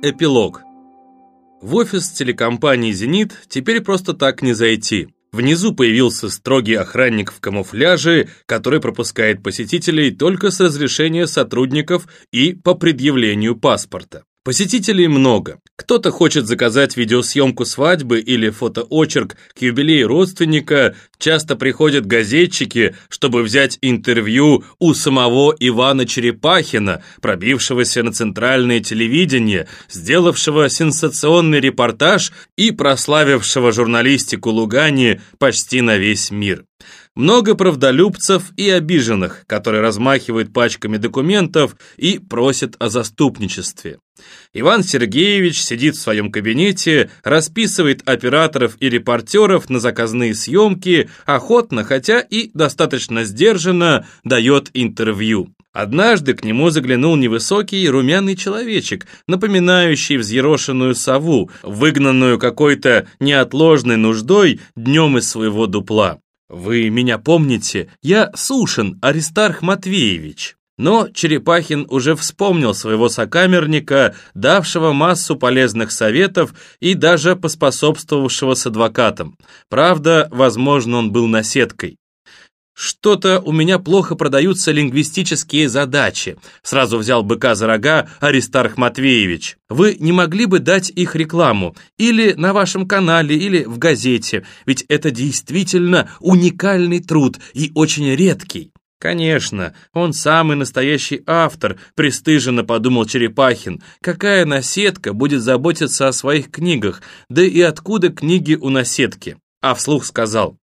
Эпилог. В офис телекомпании «Зенит» теперь просто так не зайти. Внизу появился строгий охранник в камуфляже, который пропускает посетителей только с разрешения сотрудников и по предъявлению паспорта. Посетителей много. Кто-то хочет заказать видеосъемку свадьбы или фотоочерк к юбилею родственника. Часто приходят газетчики, чтобы взять интервью у самого Ивана Черепахина, пробившегося на центральное телевидение, сделавшего сенсационный репортаж и прославившего журналистику Лугани почти на весь мир. Много правдолюбцев и обиженных, которые размахивают пачками документов и просят о заступничестве. Иван Сергеевич сидит в своем кабинете, расписывает операторов и репортеров на заказные съемки, охотно, хотя и достаточно сдержанно, дает интервью. Однажды к нему заглянул невысокий румяный человечек, напоминающий взъерошенную сову, выгнанную какой-то неотложной нуждой днем из своего дупла. «Вы меня помните? Я Сушин Аристарх Матвеевич». Но Черепахин уже вспомнил своего сокамерника, давшего массу полезных советов и даже поспособствовавшего с адвокатом. Правда, возможно, он был наседкой. «Что-то у меня плохо продаются лингвистические задачи», сразу взял быка за рога Аристарх Матвеевич. «Вы не могли бы дать их рекламу? Или на вашем канале, или в газете? Ведь это действительно уникальный труд и очень редкий». «Конечно, он самый настоящий автор», — пристыженно подумал Черепахин. «Какая наседка будет заботиться о своих книгах? Да и откуда книги у наседки?» А вслух сказал.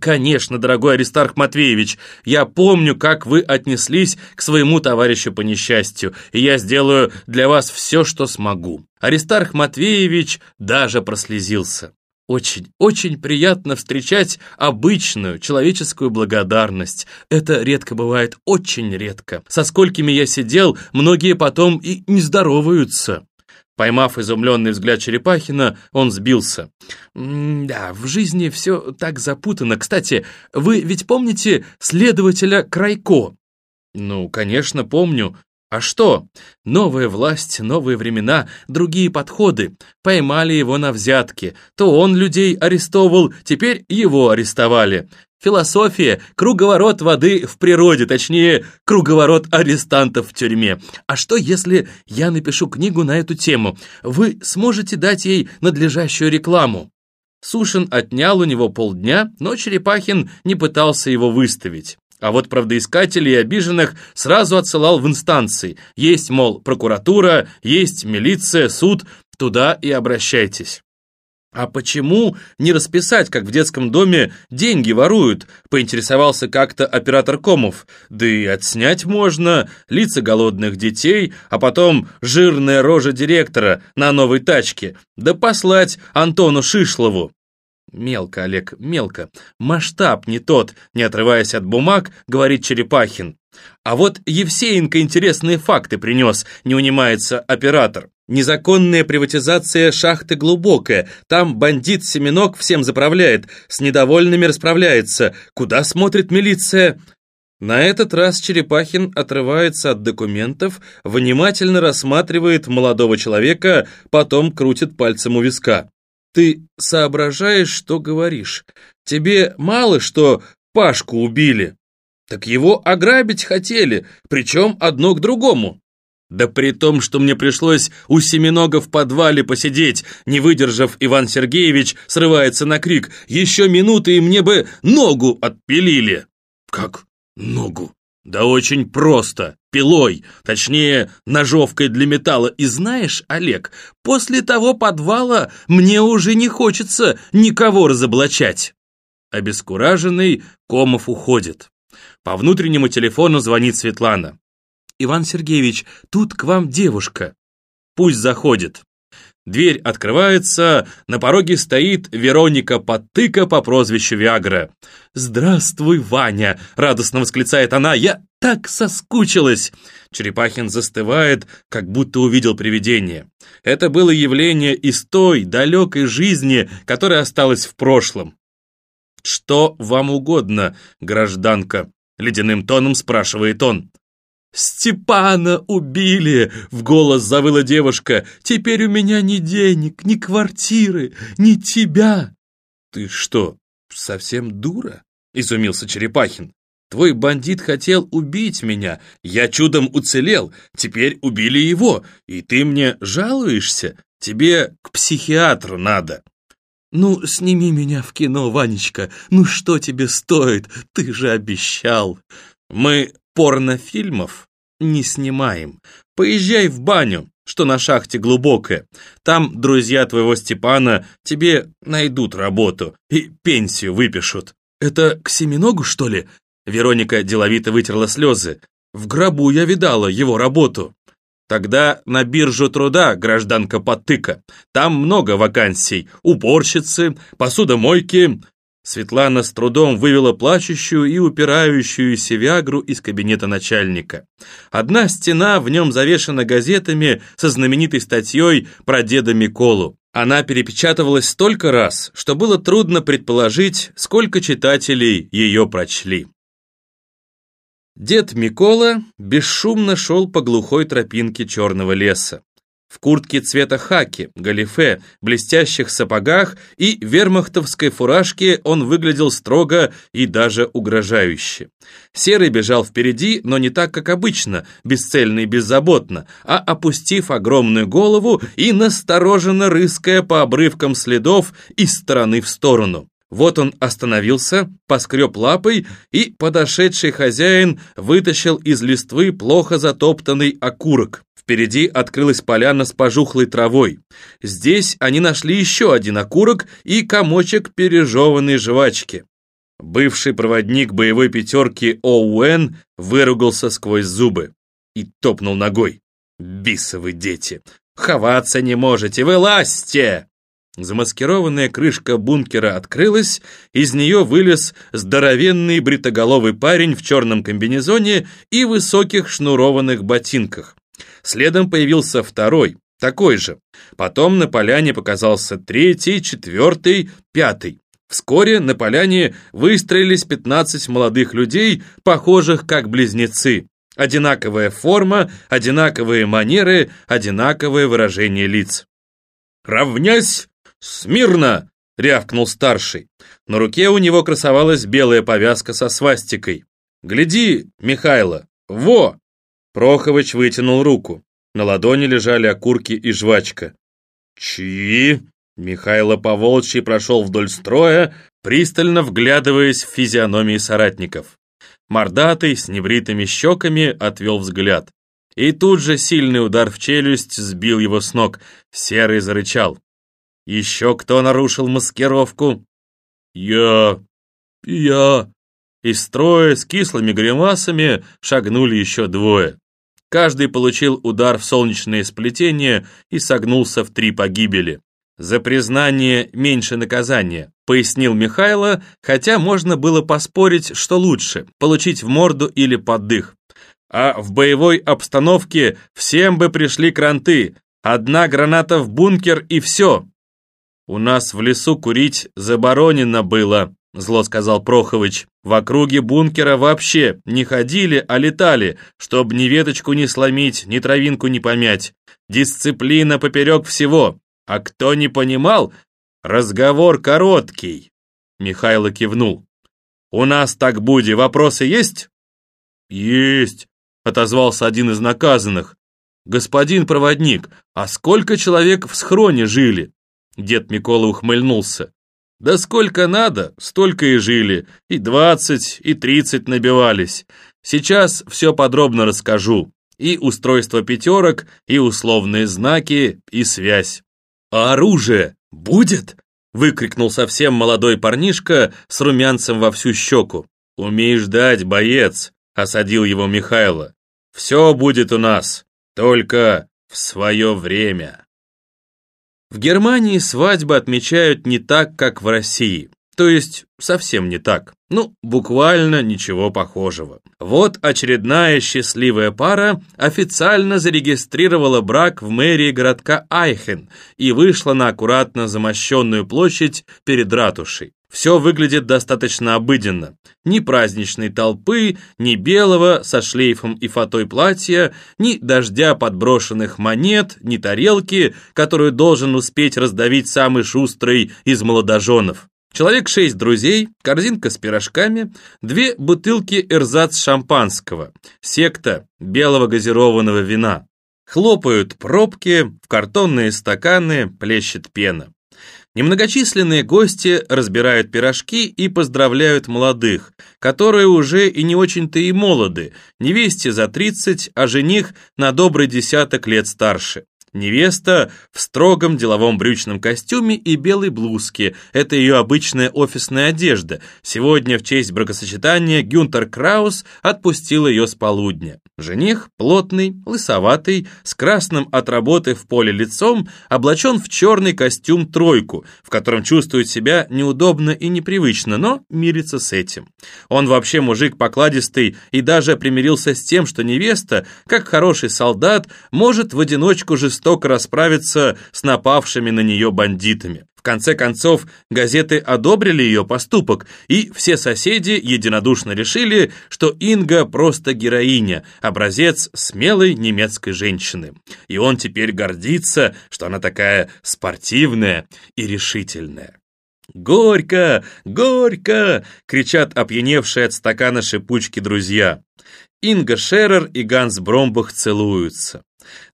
«Конечно, дорогой Аристарх Матвеевич, я помню, как вы отнеслись к своему товарищу по несчастью, и я сделаю для вас все, что смогу». Аристарх Матвеевич даже прослезился. Очень, очень приятно встречать обычную человеческую благодарность. Это редко бывает, очень редко. Со сколькими я сидел, многие потом и не здороваются. Поймав изумленный взгляд Черепахина, он сбился. «Да, в жизни все так запутано. Кстати, вы ведь помните следователя Крайко?» «Ну, конечно, помню. А что? Новая власть, новые времена, другие подходы. Поймали его на взятке. То он людей арестовывал, теперь его арестовали. Философия – круговорот воды в природе, точнее, круговорот арестантов в тюрьме. А что, если я напишу книгу на эту тему? Вы сможете дать ей надлежащую рекламу?» Сушин отнял у него полдня, но Черепахин не пытался его выставить. А вот правдоискателей и обиженных сразу отсылал в инстанции. Есть, мол, прокуратура, есть милиция, суд, туда и обращайтесь. «А почему не расписать, как в детском доме деньги воруют?» поинтересовался как-то оператор Комов. «Да и отснять можно, лица голодных детей, а потом жирная рожа директора на новой тачке, да послать Антону Шишлову». «Мелко, Олег, мелко. Масштаб не тот», не отрываясь от бумаг, говорит Черепахин. «А вот Евсеенко интересные факты принес», не унимается оператор. Незаконная приватизация шахты глубокая. Там бандит Семенок всем заправляет, с недовольными расправляется. Куда смотрит милиция? На этот раз Черепахин отрывается от документов, внимательно рассматривает молодого человека, потом крутит пальцем у виска. Ты соображаешь, что говоришь. Тебе мало, что Пашку убили. Так его ограбить хотели, причем одно к другому. Да при том, что мне пришлось у Семенога в подвале посидеть, не выдержав, Иван Сергеевич срывается на крик. Еще минуты, и мне бы ногу отпилили. Как ногу? Да очень просто. Пилой, точнее, ножовкой для металла. И знаешь, Олег, после того подвала мне уже не хочется никого разоблачать. Обескураженный, Комов уходит. По внутреннему телефону звонит Светлана. «Иван Сергеевич, тут к вам девушка». «Пусть заходит». Дверь открывается, на пороге стоит Вероника Подтыка по прозвищу Виагра. «Здравствуй, Ваня!» — радостно восклицает она. «Я так соскучилась!» Черепахин застывает, как будто увидел привидение. Это было явление из той далекой жизни, которая осталась в прошлом. «Что вам угодно, гражданка?» — ледяным тоном спрашивает он. «Степана убили!» — в голос завыла девушка. «Теперь у меня ни денег, ни квартиры, ни тебя!» «Ты что, совсем дура?» — изумился Черепахин. «Твой бандит хотел убить меня, я чудом уцелел, теперь убили его, и ты мне жалуешься? Тебе к психиатру надо!» «Ну, сними меня в кино, Ванечка, ну что тебе стоит, ты же обещал!» «Мы порнофильмов не снимаем. Поезжай в баню, что на шахте глубокая. Там друзья твоего Степана тебе найдут работу и пенсию выпишут. Это к Семеногу, что ли? Вероника деловито вытерла слезы. В гробу я видала его работу. Тогда на биржу труда, гражданка Потыка. Там много вакансий. Уборщицы, посудомойки, Светлана с трудом вывела плачущую и упирающуюся Виагру из кабинета начальника. Одна стена в нем завешена газетами со знаменитой статьей про деда Миколу. Она перепечатывалась столько раз, что было трудно предположить, сколько читателей ее прочли. Дед Микола бесшумно шел по глухой тропинке черного леса в куртке цвета хаки, галифе, блестящих сапогах и вермахтовской фуражке он выглядел строго и даже угрожающе. Серый бежал впереди, но не так, как обычно, бесцельно и беззаботно, а опустив огромную голову и настороженно рыская по обрывкам следов из стороны в сторону. Вот он остановился, поскреб лапой, и подошедший хозяин вытащил из листвы плохо затоптанный окурок. Впереди открылась поляна с пожухлой травой. Здесь они нашли еще один окурок и комочек пережеванной жвачки. Бывший проводник боевой пятерки Оуэн выругался сквозь зубы и топнул ногой. «Бисовы дети! Ховаться не можете! Вылазьте!» Замаскированная крышка бункера открылась, из нее вылез здоровенный бритоголовый парень в черном комбинезоне и высоких шнурованных ботинках. Следом появился второй, такой же. Потом на поляне показался третий, четвертый, пятый. Вскоре на поляне выстроились 15 молодых людей, похожих как близнецы. Одинаковая форма, одинаковые манеры, одинаковое выражение лиц. «Равнясь! Смирно!» — рявкнул старший. На руке у него красовалась белая повязка со свастикой. «Гляди, Михайло! Во!» Прохович вытянул руку. На ладони лежали окурки и жвачка. «Чьи?» Михайло Поволчий прошел вдоль строя, пристально вглядываясь в физиономии соратников. Мордатый, с небритыми щеками, отвел взгляд. И тут же сильный удар в челюсть сбил его с ног. Серый зарычал. «Еще кто нарушил маскировку?» «Я... я...» Из строя с кислыми гримасами шагнули еще двое. Каждый получил удар в солнечное сплетение и согнулся в три погибели. «За признание меньше наказания», — пояснил Михайло, хотя можно было поспорить, что лучше — получить в морду или под дых. А в боевой обстановке всем бы пришли кранты. Одна граната в бункер и все. У нас в лесу курить заборонено было, Зло сказал Прохович. В округе бункера вообще не ходили, а летали, чтобы ни веточку не сломить, ни травинку не помять. Дисциплина поперек всего. А кто не понимал, разговор короткий. Михайло кивнул. «У нас так буди, вопросы есть?» «Есть», — отозвался один из наказанных. «Господин проводник, а сколько человек в схроне жили?» Дед Микола ухмыльнулся. Да сколько надо, столько и жили, и двадцать, и тридцать набивались. Сейчас все подробно расскажу. И устройство пятерок, и условные знаки, и связь. А оружие будет? Выкрикнул совсем молодой парнишка с румянцем во всю щеку. «Умеешь дать, боец!» — осадил его Михайло. «Все будет у нас, только в свое время». В Германии свадьбы отмечают не так, как в России. То есть совсем не так. Ну, буквально ничего похожего. Вот очередная счастливая пара официально зарегистрировала брак в мэрии городка Айхен и вышла на аккуратно замощенную площадь перед ратушей. Все выглядит достаточно обыденно. Ни праздничной толпы, ни белого со шлейфом и фатой платья, ни дождя подброшенных монет, ни тарелки, которую должен успеть раздавить самый шустрый из молодоженов. Человек шесть друзей, корзинка с пирожками, две бутылки эрзац шампанского, секта белого газированного вина. Хлопают пробки, в картонные стаканы плещет пена. Немногочисленные гости разбирают пирожки и поздравляют молодых, которые уже и не очень-то и молоды, невесте за 30, а жених на добрый десяток лет старше. Невеста в строгом деловом брючном костюме и белой блузке. Это ее обычная офисная одежда. Сегодня в честь бракосочетания Гюнтер Краус отпустил ее с полудня. Жених, плотный, лысоватый, с красным от работы в поле лицом, облачен в черный костюм-тройку, в котором чувствует себя неудобно и непривычно, но мирится с этим. Он вообще мужик покладистый и даже примирился с тем, что невеста, как хороший солдат, может в одиночку жестоко расправиться с напавшими на нее бандитами. Конце концов, газеты одобрили ее поступок, и все соседи единодушно решили, что Инга просто героиня, образец смелой немецкой женщины. И он теперь гордится, что она такая спортивная и решительная. «Горько! Горько!» — кричат опьяневшие от стакана шипучки друзья. Инга Шерер и Ганс Бромбах целуются.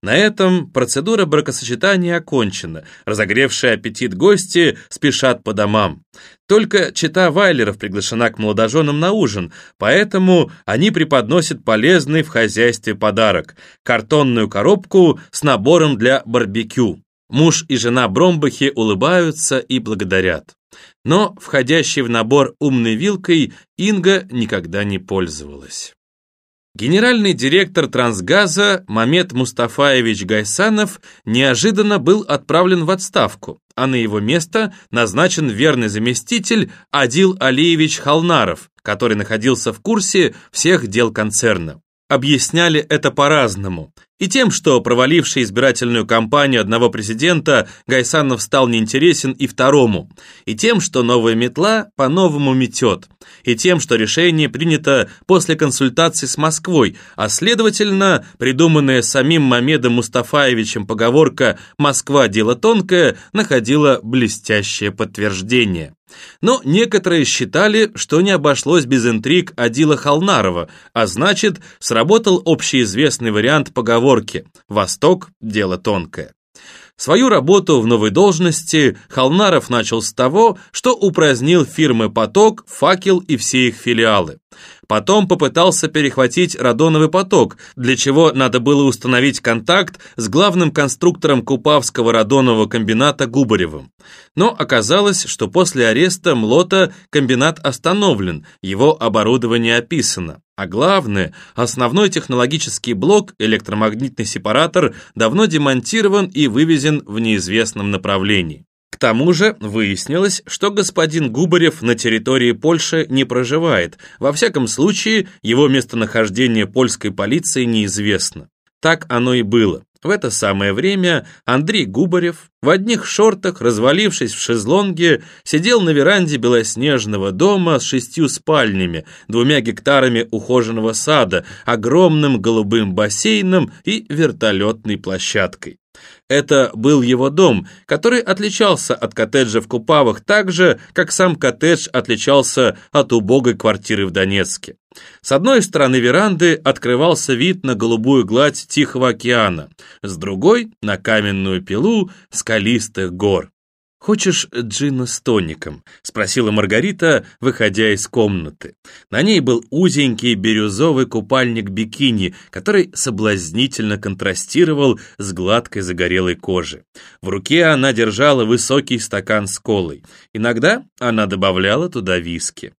На этом процедура бракосочетания окончена. Разогревшие аппетит гости спешат по домам. Только чита Вайлеров приглашена к молодоженам на ужин, поэтому они преподносят полезный в хозяйстве подарок – картонную коробку с набором для барбекю. Муж и жена Бромбахи улыбаются и благодарят. Но входящей в набор умной вилкой Инга никогда не пользовалась. Генеральный директор «Трансгаза» Мамед Мустафаевич Гайсанов неожиданно был отправлен в отставку, а на его место назначен верный заместитель Адил Алиевич Халнаров, который находился в курсе всех дел концерна. Объясняли это по-разному. И тем, что проваливший избирательную кампанию одного президента Гайсанов стал неинтересен и второму, и тем, что новая метла по-новому метет, и тем, что решение принято после консультаций с Москвой, а следовательно, придуманная самим Мамедом Мустафаевичем поговорка «Москва – дело тонкое» находила блестящее подтверждение. Но некоторые считали, что не обошлось без интриг Адила Халнарова, а значит, сработал общеизвестный вариант поговорки «Восток – дело тонкое». Свою работу в новой должности Халнаров начал с того, что упразднил фирмы «Поток», «Факел» и все их филиалы. Потом попытался перехватить радоновый поток, для чего надо было установить контакт с главным конструктором Купавского радонового комбината Губаревым. Но оказалось, что после ареста Млота комбинат остановлен, его оборудование описано. А главное, основной технологический блок, электромагнитный сепаратор, давно демонтирован и вывезен в неизвестном направлении. К тому же выяснилось, что господин Губарев на территории Польши не проживает, во всяком случае его местонахождение польской полиции неизвестно. Так оно и было. В это самое время Андрей Губарев в одних шортах, развалившись в шезлонге, сидел на веранде белоснежного дома с шестью спальнями, двумя гектарами ухоженного сада, огромным голубым бассейном и вертолетной площадкой. Это был его дом, который отличался от коттеджа в Купавах так же, как сам коттедж отличался от убогой квартиры в Донецке. С одной стороны веранды открывался вид на голубую гладь Тихого океана, с другой — на каменную пилу скалистых гор. «Хочешь джина с тоником?» — спросила Маргарита, выходя из комнаты. На ней был узенький бирюзовый купальник бикини, который соблазнительно контрастировал с гладкой загорелой кожей. В руке она держала высокий стакан с колой. Иногда она добавляла туда виски.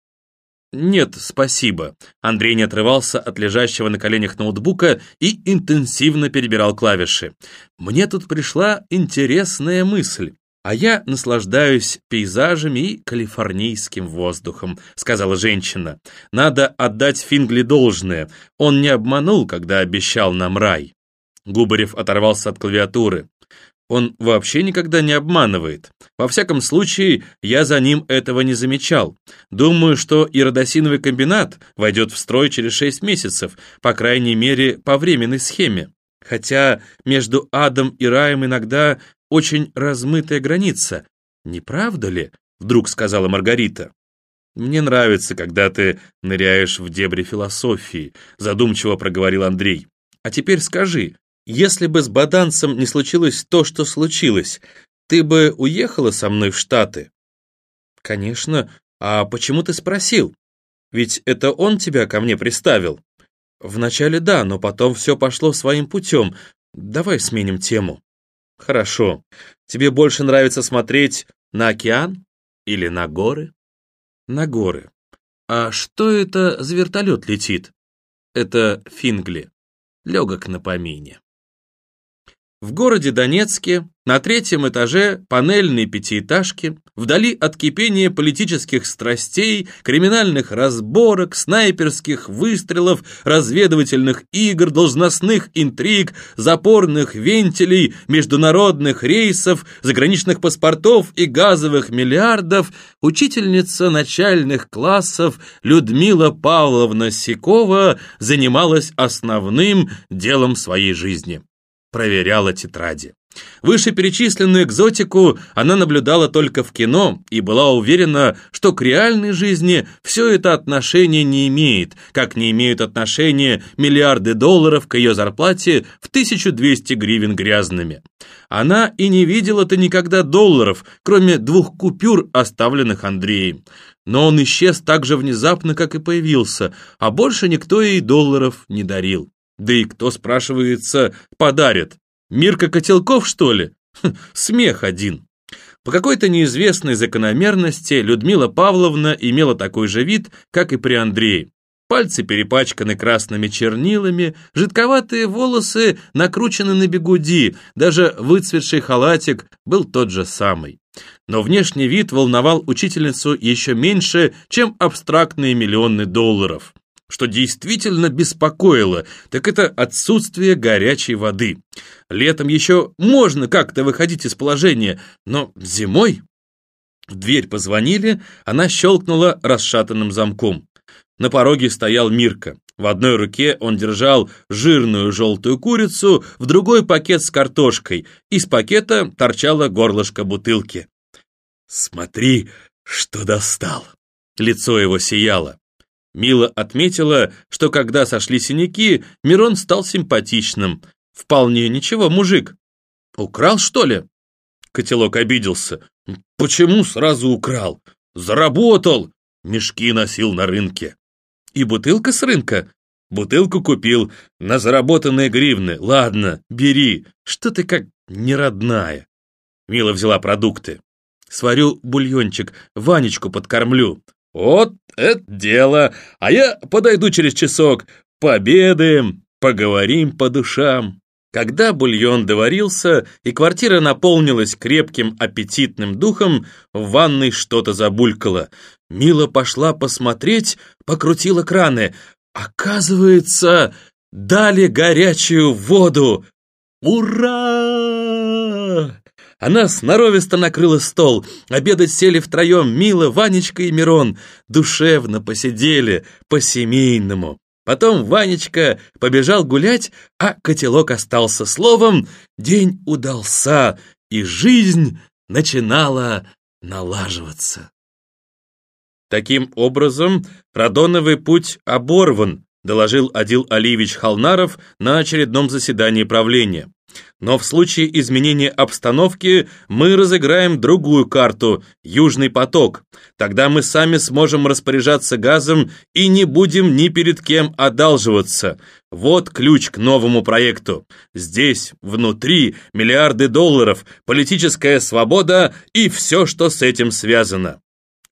«Нет, спасибо». Андрей не отрывался от лежащего на коленях ноутбука и интенсивно перебирал клавиши. «Мне тут пришла интересная мысль. «А я наслаждаюсь пейзажами и калифорнийским воздухом», — сказала женщина. «Надо отдать Фингли должное. Он не обманул, когда обещал нам рай». Губарев оторвался от клавиатуры. Он вообще никогда не обманывает. Во всяком случае, я за ним этого не замечал. Думаю, что и родосиновый комбинат войдет в строй через 6 месяцев, по крайней мере, по временной схеме. Хотя между адом и раем иногда очень размытая граница. Не правда ли? Вдруг сказала Маргарита. «Мне нравится, когда ты ныряешь в дебри философии», задумчиво проговорил Андрей. «А теперь скажи, если бы с Баданцем не случилось то, что случилось, ты бы уехала со мной в Штаты?» «Конечно. А почему ты спросил? Ведь это он тебя ко мне приставил?» «Вначале да, но потом все пошло своим путем. Давай сменим тему». «Хорошо. Тебе больше нравится смотреть на океан или на горы?» «На горы. А что это за вертолет летит?» «Это Фингли. Легок на помине». В городе Донецке на третьем этаже панельной пятиэтажки, вдали от кипения политических страстей, криминальных разборок, снайперских выстрелов, разведывательных игр, должностных интриг, запорных вентилей, международных рейсов, заграничных паспортов и газовых миллиардов, учительница начальных классов Людмила Павловна Сикова занималась основным делом своей жизни проверяла тетради. Вышеперечисленную экзотику она наблюдала только в кино и была уверена, что к реальной жизни все это отношение не имеет, как не имеют отношения миллиарды долларов к ее зарплате в 1200 гривен грязными. Она и не видела-то никогда долларов, кроме двух купюр, оставленных Андреем. Но он исчез так же внезапно, как и появился, а больше никто ей долларов не дарил. Да и кто, спрашивается, подарит? Мирка Котелков, что ли? Хм, смех один. По какой-то неизвестной закономерности Людмила Павловна имела такой же вид, как и при Андрее. Пальцы перепачканы красными чернилами, жидковатые волосы накручены на бегуди, даже выцветший халатик был тот же самый. Но внешний вид волновал учительницу еще меньше, чем абстрактные миллионы долларов. Что действительно беспокоило, так это отсутствие горячей воды. Летом еще можно как-то выходить из положения, но зимой... В дверь позвонили, она щелкнула расшатанным замком. На пороге стоял Мирка. В одной руке он держал жирную желтую курицу, в другой пакет с картошкой. Из пакета торчало горлышко бутылки. «Смотри, что достал!» Лицо его сияло. Мила отметила, что когда сошли синяки, Мирон стал симпатичным. Вполне ничего, мужик. Украл, что ли? Котелок обиделся. Почему сразу украл? Заработал. Мешки носил на рынке. И бутылка с рынка? Бутылку купил на заработанные гривны. Ладно, бери. Что ты как неродная? Мила взяла продукты. Сварю бульончик, Ванечку подкормлю. «Вот это дело! А я подойду через часок, пообедаем, поговорим по душам». Когда бульон доварился и квартира наполнилась крепким аппетитным духом, в ванной что-то забулькало. Мила пошла посмотреть, покрутила краны. Оказывается, дали горячую воду. Ура! Она сноровисто накрыла стол. Обедать сели втроем Мила, Ванечка и Мирон. Душевно посидели, по-семейному. Потом Ванечка побежал гулять, а котелок остался словом. День удался, и жизнь начинала налаживаться. Таким образом, Радоновый путь оборван, доложил Адил Алиевич Халнаров на очередном заседании правления. Но в случае изменения обстановки мы разыграем другую карту – Южный поток. Тогда мы сами сможем распоряжаться газом и не будем ни перед кем одалживаться. Вот ключ к новому проекту. Здесь, внутри, миллиарды долларов, политическая свобода и все, что с этим связано.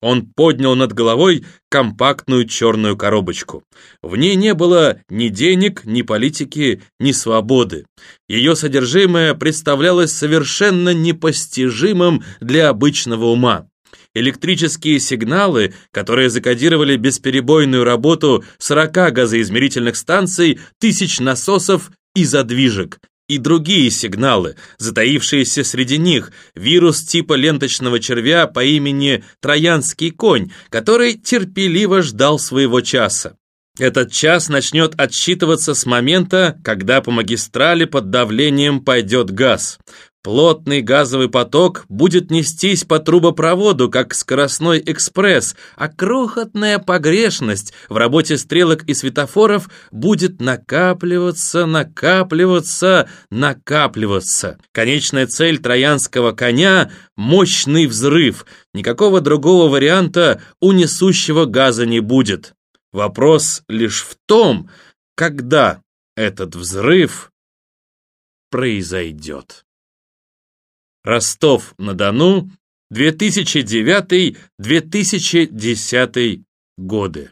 Он поднял над головой компактную черную коробочку. В ней не было ни денег, ни политики, ни свободы. Ее содержимое представлялось совершенно непостижимым для обычного ума. Электрические сигналы, которые закодировали бесперебойную работу 40 газоизмерительных станций, тысяч насосов и задвижек, и другие сигналы, затаившиеся среди них, вирус типа ленточного червя по имени Троянский конь, который терпеливо ждал своего часа. Этот час начнет отсчитываться с момента, когда по магистрали под давлением пойдет газ. Плотный газовый поток будет нестись по трубопроводу, как скоростной экспресс, а крохотная погрешность в работе стрелок и светофоров будет накапливаться, накапливаться, накапливаться. Конечная цель троянского коня – мощный взрыв. Никакого другого варианта у несущего газа не будет. Вопрос лишь в том, когда этот взрыв произойдет. Ростов-на-Дону, 2009-2010 годы.